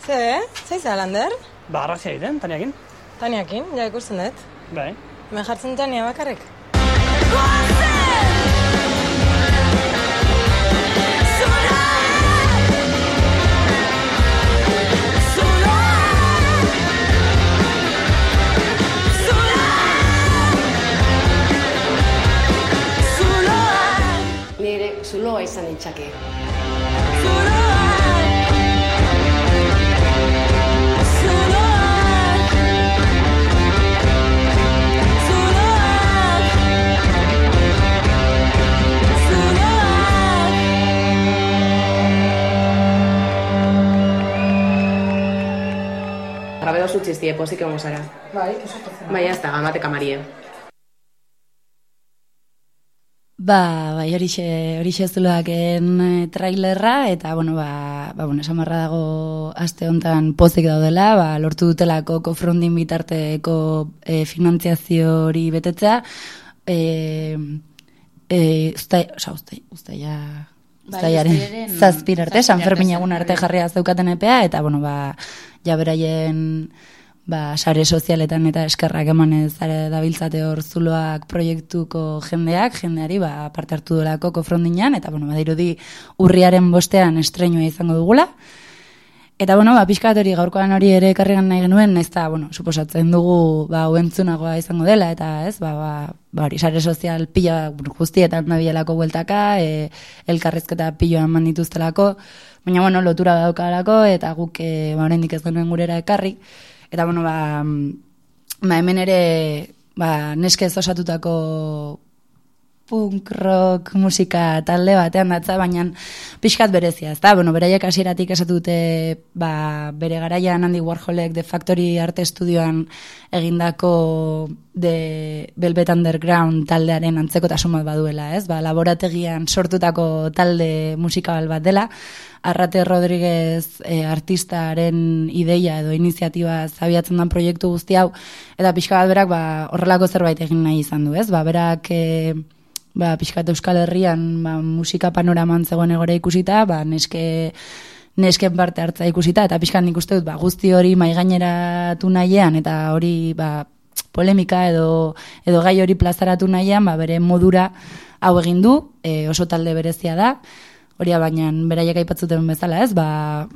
Ze? Zaiza, Lander? Ba, arrazia egiten, Taniakin. Taniakin, ja ikusten dut. Bai. Hemen jartzen Tania bakarrik. zuloa izan ditzake. Gabe oso txiztie, pozik ez da, gamate kamarie. Ba, bai, horixe, horixe zuloaken trailerra, eta, bueno, ba, ba bueno, esamarra dago aste hontan pozik daudela, ba, lortu dutelako kofrondin bitarteko e, finantziazio hori betetzea, e, e, usta, oza, usta, usta, ja, Bai, zazpir arte, San Fermin egun arte jarria zeukaten epea, eta, bueno, ba, ja beraien ba, sare sozialetan eta eskerrak emanez are dabiltzate hor zuloak proiektuko jendeak, jendeari ba, parte hartu dolako kofrondinan, eta bueno, badirudi urriaren bostean estrenua izango dugula. Eta bueno, ba, pixkat hori gaurkoan hori ere ekarrigan nahi genuen, ez da, bueno, suposatzen dugu ba, uentzunagoa izango dela, eta ez, ba, ba, ba hori, sare sozial pila guztietan nabielako bueltaka, e, elkarrezketa piloan eman dituztelako, baina bueno, lotura daukalako, eta guk e, ba, ez genuen gurera ekarri, eta bueno, ba, mm, ba hemen ere ba, neske ez osatutako punk rock musika talde batean datza, baina pixkat berezia, ezta? Bueno, beraiek hasieratik esatu dute ba, bere garaian Andy Warholek The Factory Arte Studioan egindako de Velvet Underground taldearen antzekotasun bat baduela, ez? Ba, laborategian sortutako talde musikal bat dela, Arrate Rodríguez e, artistaren ideia edo iniziatiba zabiatzen den proiektu guzti hau, eta pixka bat berak ba, horrelako zerbait egin nahi izan du, ez? Ba, berak e, ba, pixkat Euskal Herrian ba, musika panoraman zegoen egore ikusita, ba, neske nesken parte hartza ikusita, eta pixkan nik uste dut, ba, guzti hori maigaineratu nahian, eta hori, ba, polemika edo, edo gai hori plazaratu nahian, ba, bere modura hau egin du, e, oso talde berezia da, hori baina beraiek aipatzuten bezala ez, ba,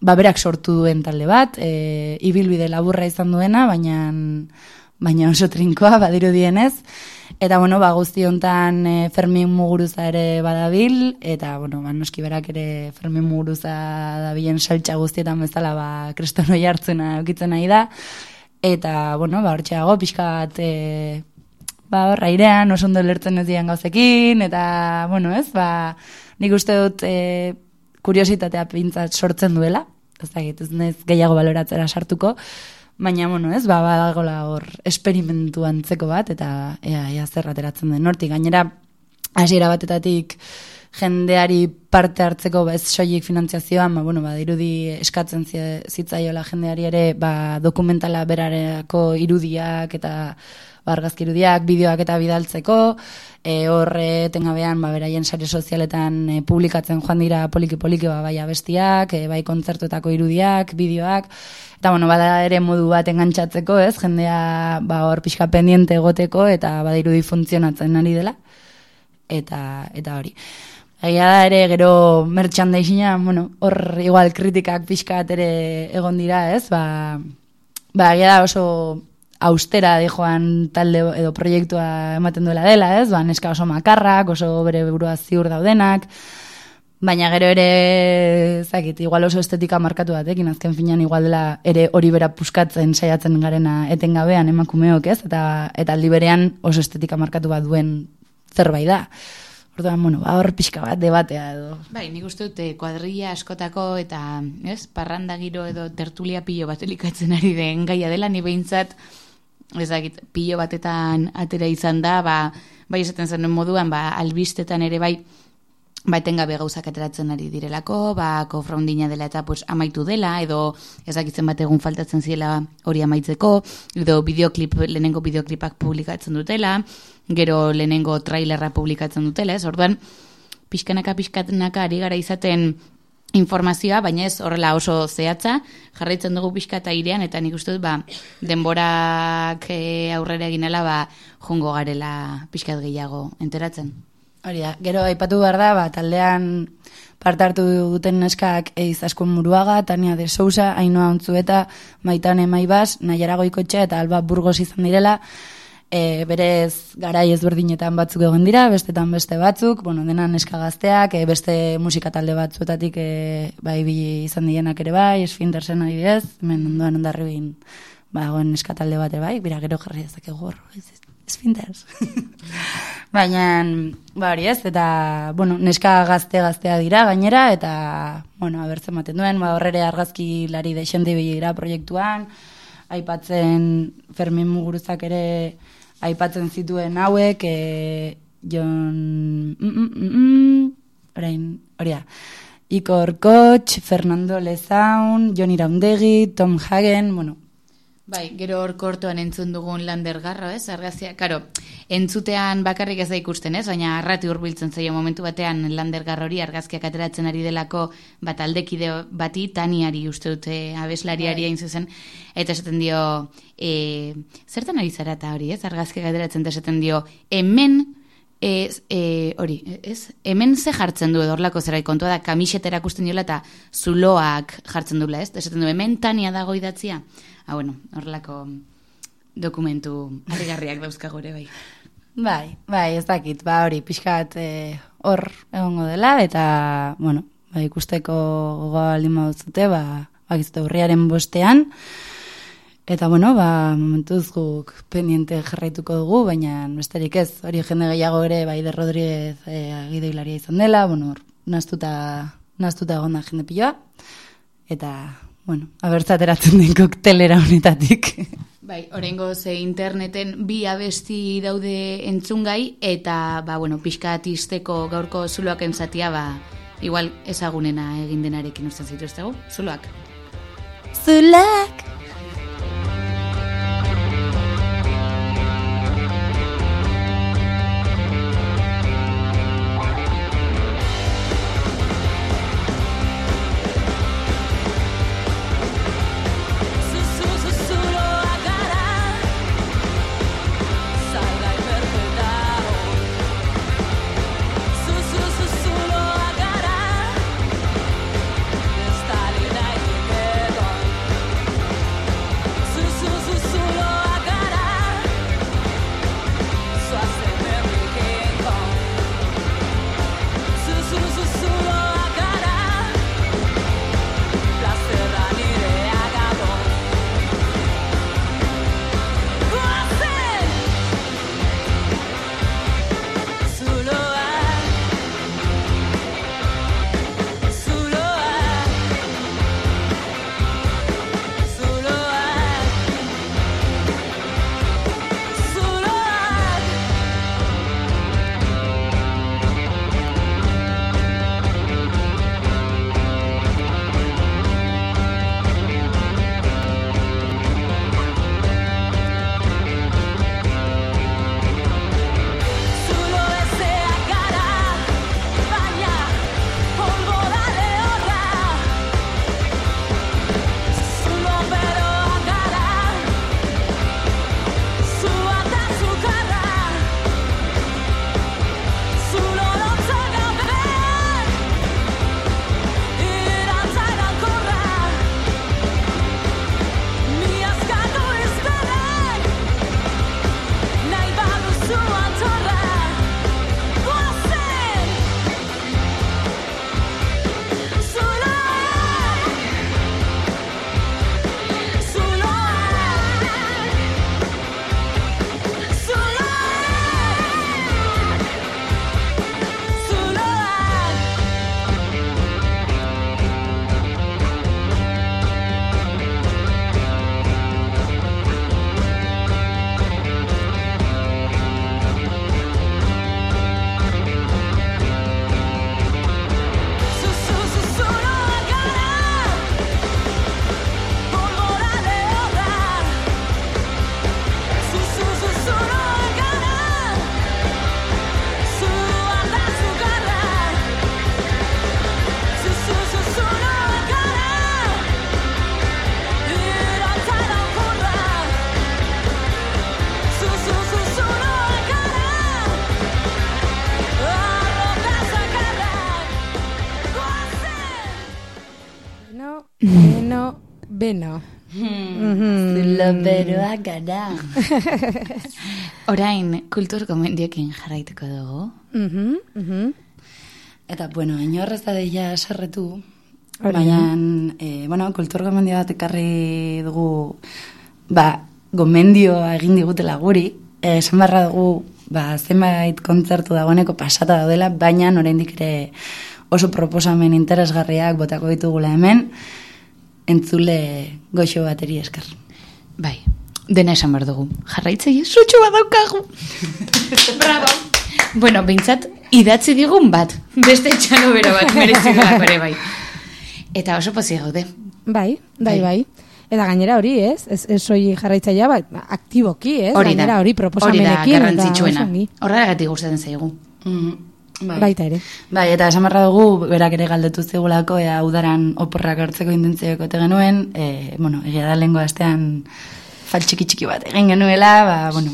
ba berak sortu duen talde bat, e, ibilbide laburra izan duena, baina baina oso trinkoa badiru dienez, eta bueno, ba, guzti hontan e, Fermin Muguruza ere badabil, eta bueno, ba, noski berak ere Fermin Muguruza dabilen saltza guztietan bezala, ba, krestonoi hartzuna eukitzen nahi da, eta bueno, ba, hortxeago, pixka bat, e, ba, hor, airean, oso ondo lertzen ez dian gauzekin, eta, bueno, ez, ba, nik uste dut e, kuriositatea pintzat sortzen duela, ez da ez gehiago baloratzera sartuko, baina, bueno, ez, ba, badagola hor esperimentu antzeko bat, eta ea, ea zer ateratzen den nortik, gainera, hasiera batetatik jendeari parte hartzeko ba, ez soilik finantziazioan, ba, bueno, ba, dirudi eskatzen zi- zitzaiola jendeari ere ba, dokumentala berareko irudiak eta ba, argazki irudiak, bideoak eta bidaltzeko, e, horre tengabean ba, beraien sare sozialetan e, publikatzen joan dira poliki-poliki ba, bai abestiak, e, bai kontzertuetako irudiak, bideoak, eta bueno, bada ere modu bat engantzatzeko, ez, jendea ba, hor pixka pendiente egoteko eta badirudi funtzionatzen ari dela eta eta hori. Egia da ere gero merchandisea, bueno, hor igual kritikak pixkat ere egon dira, ez? Ba, ba egia da oso austera di joan talde edo proiektua ematen duela dela, ez? Ba, neska oso makarrak, oso bere burua ziur daudenak, baina gero ere, zakit, igual oso estetika markatu batekin, azken finean igual dela ere hori bera puskatzen saiatzen garena etengabean emakumeok, ez? Eta, eta aldi berean oso estetika markatu bat duen zerbait da. Orduan, bueno, ba, hor pixka bat debatea edo. Bai, nik uste dut eh, kuadrilla askotako eta, ez, parranda giro edo tertulia pilo bat elikatzen ari den gaia dela, ni behintzat, ez dakit, pilo batetan atera izan da, ba, bai esaten zenuen moduan, ba, albistetan ere bai, ba, etengabe gauzak ateratzen ari direlako, ba, kofraundina dela eta pues, amaitu dela, edo ezakitzen bat egun faltatzen ziela hori amaitzeko, edo bideoklip, lehenengo bideoklipak publikatzen dutela, gero lehenengo trailerra publikatzen dutela, ez? Orduan, pixkanaka pixkanaka ari gara izaten informazioa, baina ez horrela oso zehatza, jarraitzen dugu pixkata irean, eta nik uste dut, ba, denborak eh, aurrera eginela, ba, jongo garela pixkat gehiago enteratzen. Hori da, gero aipatu behar da, ba, taldean parte hartu duten neskak eiz asko muruaga, Tania de Sousa, Ainoa Ontzueta, Maitane Maibas, Naiara Goikotxe eta Alba Burgos izan direla, e, berez garai ezberdinetan batzuk egon dira, bestetan beste batzuk, bueno, dena neska gazteak, e, beste musika talde batzuetatik e, bai bi izan dienak ere bai, esfintersen adibidez, hemen ondoan ondarribin ba, goen neska talde bat ere bai, bira gero jarri dezakegu hor, esfinters. Baina, ba hori ez, eta, bueno, neska gazte gaztea dira gainera, eta, bueno, abertzen maten duen, ba horrere argazki lari de xente dira proiektuan, aipatzen Fermin Muguruzak ere aipatzen zituen hauek, e, Jon... Mm, mm, mm, mm, orain, hori da. Ikor Koch, Fernando Lezaun, Jon Iraundegi, Tom Hagen, bueno, Bai, gero hor kortoan entzun dugun lander garro, ez? Argazia, karo, entzutean bakarrik ez da ikusten, ez? Baina arrati hurbiltzen zaio momentu batean lander hori argazkiak ateratzen ari delako bat aldekide bati, taniari uste dute abeslariari Bai. hain zuzen, eta esaten dio, e, zertan ari zara eta hori, ez? Argazkiak ateratzen eta esaten dio, hemen, Ez, e, hori, ez? Hemen ze jartzen du edo horlako zerai kontua da kamisetera ikusten diola eta zuloak jartzen duela, ez? Esaten du hemen tania dago idatzia. Ah, bueno, horlako dokumentu harrigarriak dauzkago ere bai. Bai, bai, ez dakit, ba hori, pixkat eh, hor egongo dela, eta, bueno, ba, ikusteko gogoa baldin baduzute, ba, bakizute urriaren bostean, eta, bueno, ba, momentuz guk pendiente jarraituko dugu, baina besterik ez, hori jende gehiago ere, bai, de Rodríguez eh, gidoilaria izan dela, bueno, naztuta, naztuta egon da jende piloa, eta, bueno, abertzateratzen den koktelera honetatik. Bai, orengo ze interneten bi abesti daude entzungai eta ba bueno, pixkat izteko gaurko zuloak entzatia ba igual ezagunena egin denarekin usten zituztegu. Zuloak. Zuloak beno. Zulo beroak gara. Orain, kultur gomendioekin jarraituko dugu. Mhm, mhm. Eta, bueno, inorrez da deia da. baina, e, bueno, kultur gomendio bat ekarri dugu, ba, gomendioa egin digutela guri, e, esan barra dugu, ba, zenbait kontzertu dagoeneko pasata daudela, baina oraindik ere oso proposamen interesgarriak botako ditugula hemen, entzule goxo bateri esker. Bai, dena esan behar dugu. Jarraitzei esutxu bat daukagu. Bravo. Bueno, bintzat, idatzi digun bat. Beste txalo bero bat, merezi dugulako ere bai. Eta oso pozik gaude. Bai, bai, bai. Eta gainera hori, ez? Ez, ez soi jarraitzailea, bat, aktiboki, ez? Hori da. Gainera hori Hori da proposamenekin. garrantzitsuena. Horregatik gustatzen zaigu. Bai. Baita ere. Bai, eta esan barra dugu, berak ere galdetu zigulako, ea udaran oporrak hartzeko intentzioak ote genuen, e, bueno, egia da lehengo astean faltxiki txiki bat egin genuela, ba, bueno,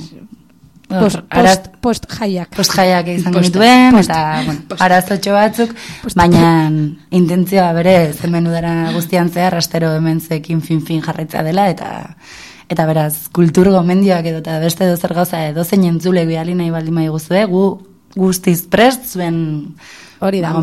Post, araz- post, post jaiak. post jaiak izan genituen, eta, bueno, arazotxo batzuk, baina intentzioa bere hemen udara guztian zehar, astero hemen zekin fin-fin jarraitza dela, eta eta beraz, kultur gomendioak edo eta beste dozer gauza edo zein entzule biali nahi baldin mai guzue, gu guztiz prest zuen Hori da, ba,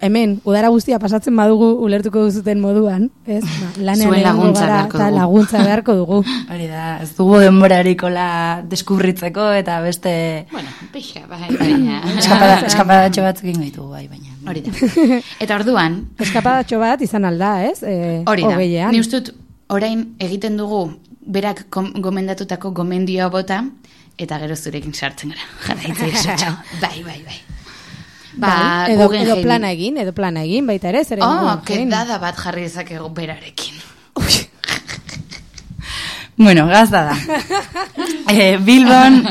hemen, udara guztia pasatzen badugu ulertuko duzuten moduan, ez? Ba, lanean Zuen laguntza gara, beharko eta dugu. laguntza beharko dugu. Hori da, ez dugu denborarikola deskubritzeko eta beste Bueno, pixa, bai, baina... eskapada, eskapadatxo batzuk ingo ditugu, bai, baina. Hori da. Eta orduan... Eskapadatxo bat izan alda, ez? E, Hori da. Ni ustut, orain egiten dugu berak gomendatutako gomendioa bota, eta gero zurekin sartzen gara. Jarraitzea esotxo. bai, bai, bai. Ba, Bai, edo, edo plana egin, edo plana egin, baita ere, zeren Oh, Guggenheim. kedada bat jarri dezakegu berarekin. Bueno, gazda da. eh, Bilbon,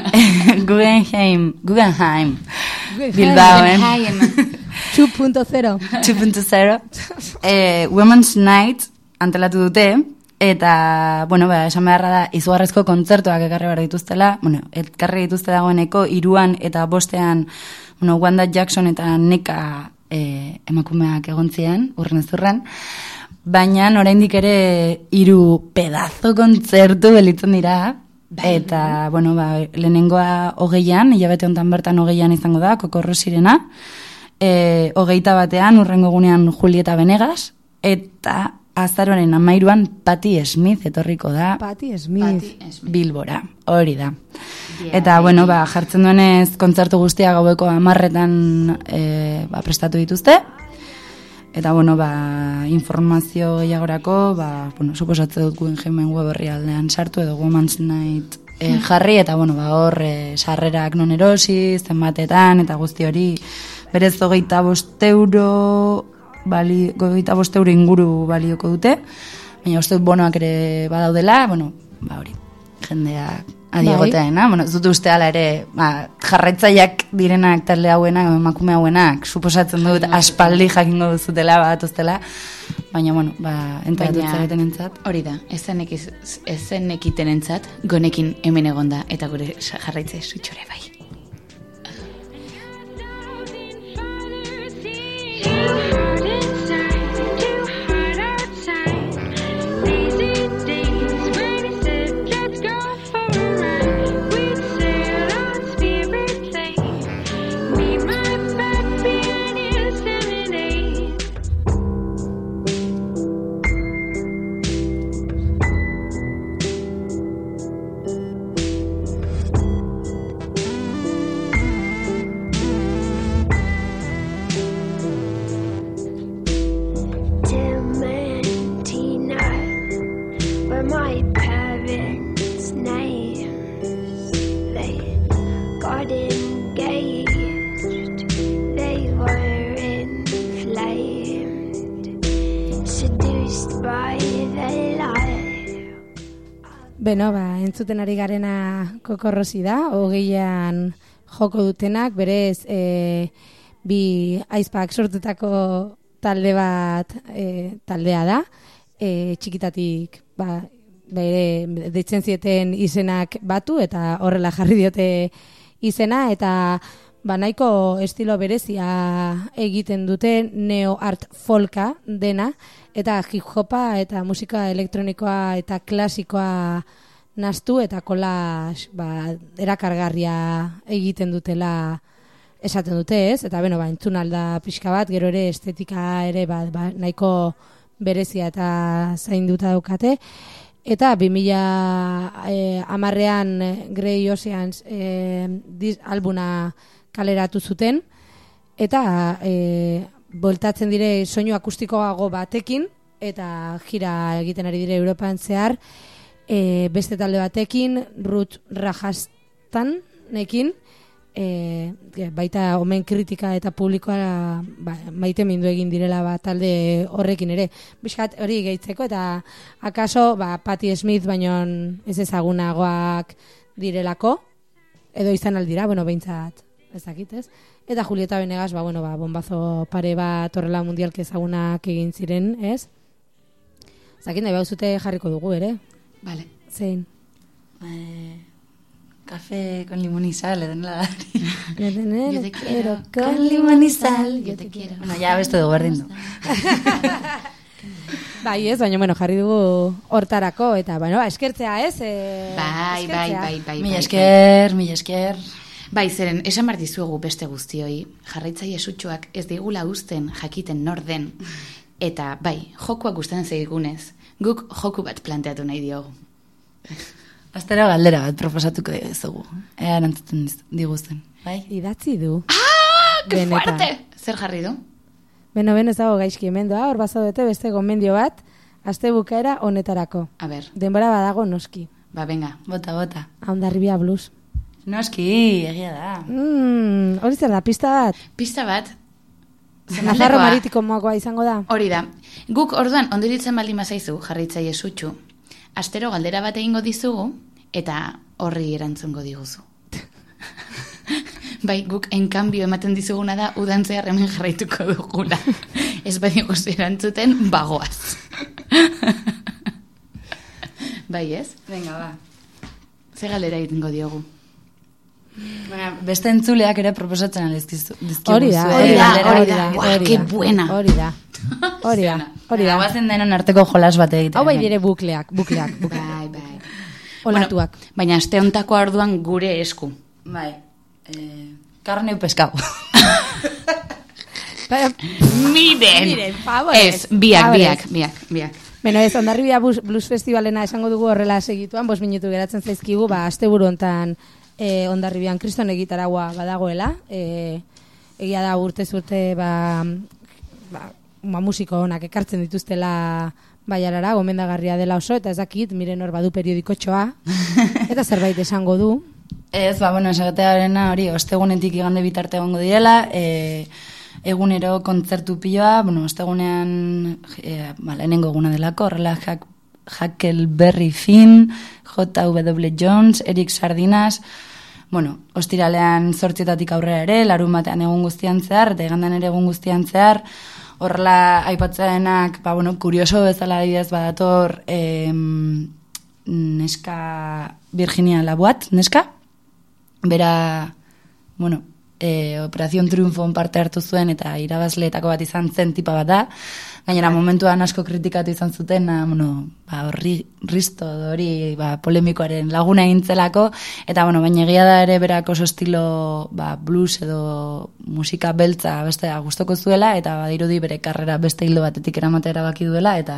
Guggenheim, Guggenheim, Bilbaoen, Guggenheim. 2.0. 2.0, eh, Women's Night antelatu dute, eta, bueno, ba, esan beharra da, izugarrezko kontzertuak ekarri behar dituztela, bueno, ekarri dituzte dagoeneko, iruan eta bostean, bueno, Wanda Jackson eta Neka eh, emakumeak egon ziren, urren ez urren, baina oraindik ere hiru pedazo kontzertu belitzen dira, eta, bueno, ba, lehenengoa hogeian, hilabete hontan bertan hogeian izango da, kokorro sirena, e, hogeita batean, urrengo gunean Julieta Benegas, eta azaroren amairuan Patti Smith etorriko da Patti Smith. Bilbora, hori da. Eta, bueno, ba, jartzen duenez kontzertu guztia gaueko amarretan e, ba, prestatu dituzte. Eta, bueno, ba, informazio gehiagorako, ba, bueno, suposatze dut guen jemen web aldean sartu edo Women's Night e, jarri, eta, bueno, ba, hor e, sarrerak non erosi, zenbatetan, eta guzti hori berez hogeita bost euro, bali, hogeita bost euro inguru balioko dute, baina uste dut bonoak ere badaudela, bueno, ba hori, jendeak adi Bai. bueno, ez dut uste ala ere, ba, jarraitzaileak direnak talde hauenak, emakume hauenak, suposatzen dut aspaldi jakingo duzutela, bat oztela, baina, bueno, ba, Baina, zareten entzat. hori da, ezenek, ezenek itenentzat, gonekin hemen egonda, eta gure jarraitze sutxore bai. Beno, ba, entzuten ari garena kokorrosi da, hogeian joko dutenak, berez e, bi aizpak sortutako talde bat e, taldea da, e, txikitatik ba, bere deitzen zieten izenak batu eta horrela jarri diote izena eta ba nahiko estilo berezia egiten dute neo art folka dena eta hip hopa eta musika elektronikoa eta klasikoa nastu eta collage ba, erakargarria egiten dutela esaten dute ez, eta beno, ba, entzun alda pixka bat, gero ere estetika ere ba, ba, nahiko berezia eta zainduta daukate. Eta 2000 eh, amarrean Grey Oceans eh, albuna kaleratu zuten, eta eh, voltatzen dire soinu akustikoago batekin, eta gira egiten ari dire Europan zehar, e, beste talde batekin, Ruth Rajastan, nekin, e, baita omen kritika eta publikoa ba, maite mindu egin direla ba, talde horrekin ere. Biskat hori gehitzeko eta akaso ba, Patti Smith baino ez ezagunagoak direlako, edo izan aldira, bueno, behintzat ez dakit, ez? Eta Julieta Benegas, ba, bueno, ba, bombazo pare bat horrela mundialke ezagunak egin ziren, ez? Zakit nahi bauzute jarriko dugu, ere? Vale. Zein? Eh, café con limón y sal, edo nola da. Yo te quiero con limón y sal, yo te quiero. Bueno, ya beste dugu berdin du. Bai, ez, baina, bueno, jarri dugu hortarako, eta, bueno, ba, eskertzea, ez? E, Bai, bai, bai, bai. Mila bai, esker, mila esker. Bai, zeren, esan behar dizuegu beste guztioi, jarraitzaile sutsuak ez digula usten jakiten nor den. Eta, bai, jokuak gustatzen zaigunez, guk joku bat planteatu nahi diogu. Astero galdera bat proposatuko dizugu. Ea erantzuten diguzten. Bai? Idatzi du. Ah, que Benetan. fuerte! Zer jarri du? Beno, beno ez dago gaizki hemen doa, hor bazaudete beste gomendio bat, aste bukaera honetarako. A ber. Denbora badago noski. Ba, venga. Bota, bota. Haundarribia blues. Noski, egia da. Mm, hori zer da, pista bat? Pista bat. Nafarro maritiko moakoa izango da. Hori da. Guk orduan ondiritzen baldin bazaizu jarritzaile sutsu. Astero galdera bat egingo dizugu eta horri erantzungo diguzu. bai, guk enkanbio ematen dizuguna da udantzear hemen jarraituko dugula. Ez badiguzu erantzuten bagoaz. bai, ez? Venga, ba. Ze galdera egingo diogu. Baina, beste entzuleak ere proposatzen aldizkizu. Hori da, hori da, hori da, hori da. buena. Hori da. Hori da, hori da. Guazen denon arteko jolas bat egitea. Hau bai dire bukleak, bukleak, bukleak. Bai, bai. Olatuak. baina aste hontako orduan gure esku. Bai. Eh, carne u pescau. Miren! Miren, favorez. Ez, biak, biak, biak, biak. Beno, ez, Ondarribia Blues, Blues Festivalena esango dugu horrela segituan, bos minutu geratzen zaizkigu, ba, asteburu hontan e, Ondarribian kriston egitaragua badagoela, e, egia da urte, ba, ba, ba, musiko honak ekartzen dituztela baiarara, gomendagarria dela oso, eta ez dakit, miren hor badu periodikotxoa, eta zerbait esango du. Ez, ba, bueno, esatearena hori, ostegunetik igande bitarte egongo direla, e, egunero kontzertu piloa, bueno, ostegunean, e, ba, lehenengo eguna delako, horrela Jack, Huckleberry Finn, J.W. Jones, Eric Sardinas, bueno, ostiralean zortzietatik aurrera ere, larun batean egun guztian zehar, eta igandan ere egun guztian zehar, horrela aipatzenak, ba, bueno, kurioso bezala adibidez badator, em, neska Virginia Labuat, neska, bera, bueno, e, Operación Triunfon parte hartu zuen eta irabazleetako bat izan zen tipa bat da. Gainera momentuan asko kritikatu izan zuten, na, bueno, ba, horri risto hori ba, polemikoaren laguna egintzelako, eta bueno, baina egia da ere berak oso estilo ba, blues edo musika beltza beste gustoko zuela, eta badirudi bere karrera beste hildo batetik eramatea erabaki duela, eta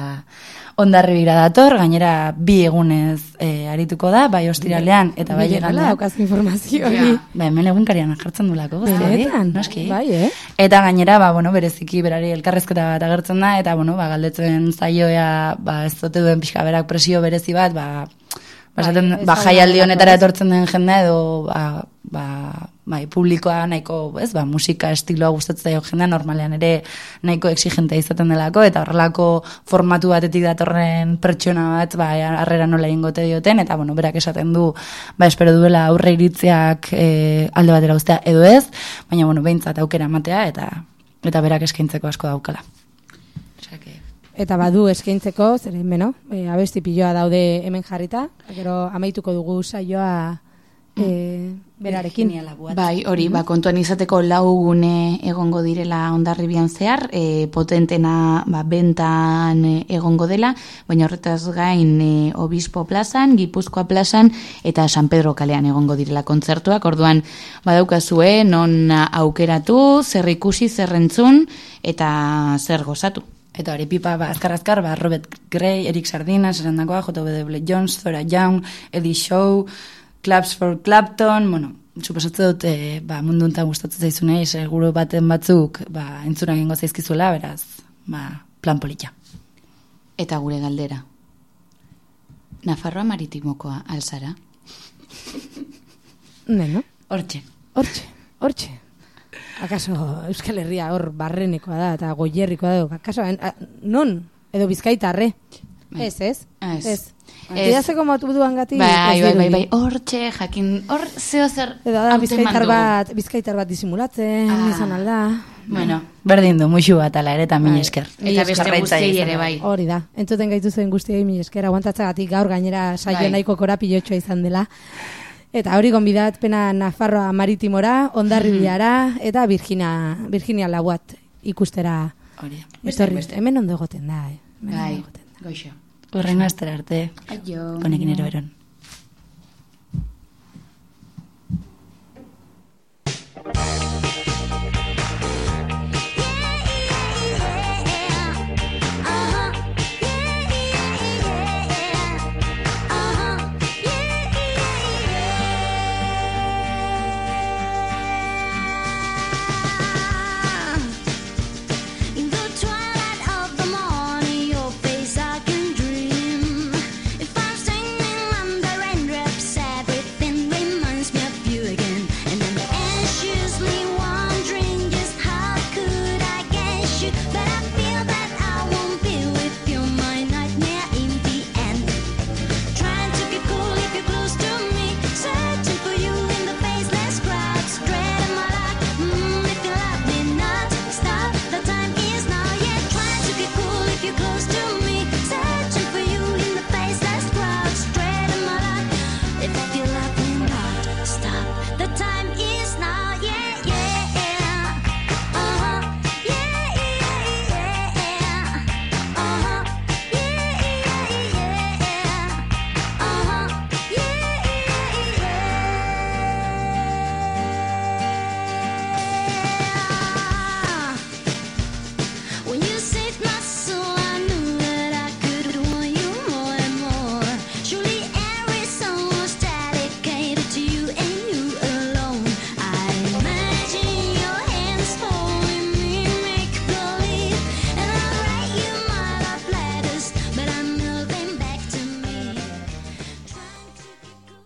ondarri bira dator, gainera bi egunez e, arituko da, bai ostiralean, eta bai Bide nola egandean. daukaz informazio hori. Ba, hemen egunkarian jartzen dulako, guzti hori, noski. Bai, eh? Eta gainera, ba, bueno, bereziki berari elkarrezketa bat agertzen da, eta, bueno, ba, galdetzen zaioa, ba, ez zote duen pixka berak presio berezi bat, ba, ba, esaten, ez ba, jaialdi honetara etortzen den jendea, edo, ba, ba, bai, publikoa nahiko, ez, ba, musika estiloa gustatzen zaio jendea, normalean ere nahiko exigentea izaten delako, eta horrelako formatu batetik datorren pertsona bat, ba, harrera nola ingote dioten, eta, bueno, berak esaten du, ba, espero duela aurre iritziak e, alde batera ustea edo ez, baina, bueno, behintzat aukera ematea, eta eta berak eskaintzeko asko daukala. Eta badu eskaintzeko, zeren beno, e, abesti piloa daude hemen jarrita, gero amaituko dugu saioa e, berarekin. Bai, hori, ba, kontuan izateko lau gune egongo direla ondarribian zehar, e, potentena ba, bentan e, egongo dela, baina horretaz gain e, Obispo plazan, Gipuzkoa plazan eta San Pedro kalean egongo direla kontzertuak, orduan badaukazue non aukeratu, zer ikusi, zer entzun eta zer gozatu. Eta hori pipa, ba, azkar azkar, ba, Robert Gray, Eric Sardinas, esandakoa, J.W. Jones, Zora Young, Eddie Shaw, Claps for Clapton, bueno, suposatze dut, e, ba, mundu enta gustatzen zaizunei, seguru baten batzuk, ba, entzuna egingo zaizkizuela, beraz, ba, plan polita. Eta gure galdera. Nafarroa maritimokoa alzara? Neno? Hortxe. Hortxe, hortxe. Akaso Euskal Herria hor barrenekoa da eta goierrikoa da. Akaso, en- a- non? Edo bizkaitarre? Ez, ez? Ez. Ez. Ez. Idazeko motu duan gati. Bai, bai, bai, dirudi. bai, hortxe, jakin, hor zeo zer Edo da, bizkaitar bat, bizkaitar bat disimulatzen, Ah. izan alda. Bueno, Berdin du, muixu bat ala ere, eta min esker. Eta beste guztiei ere bai. Hori da. Entzuten gaitu zen guztiei mi esker aguantatzagatik gaur gainera saio Bai. nahiko korapilotxoa izan dela. Eta hori gonbidat pena Nafarroa Maritimora, Ondarribiara eta Virginia, Virginia Lauat ikustera. Hori. Hemen ondo egoten da, eh. Hemen Bai, goixo. Horren astera arte. Aio. Honekin ero eron.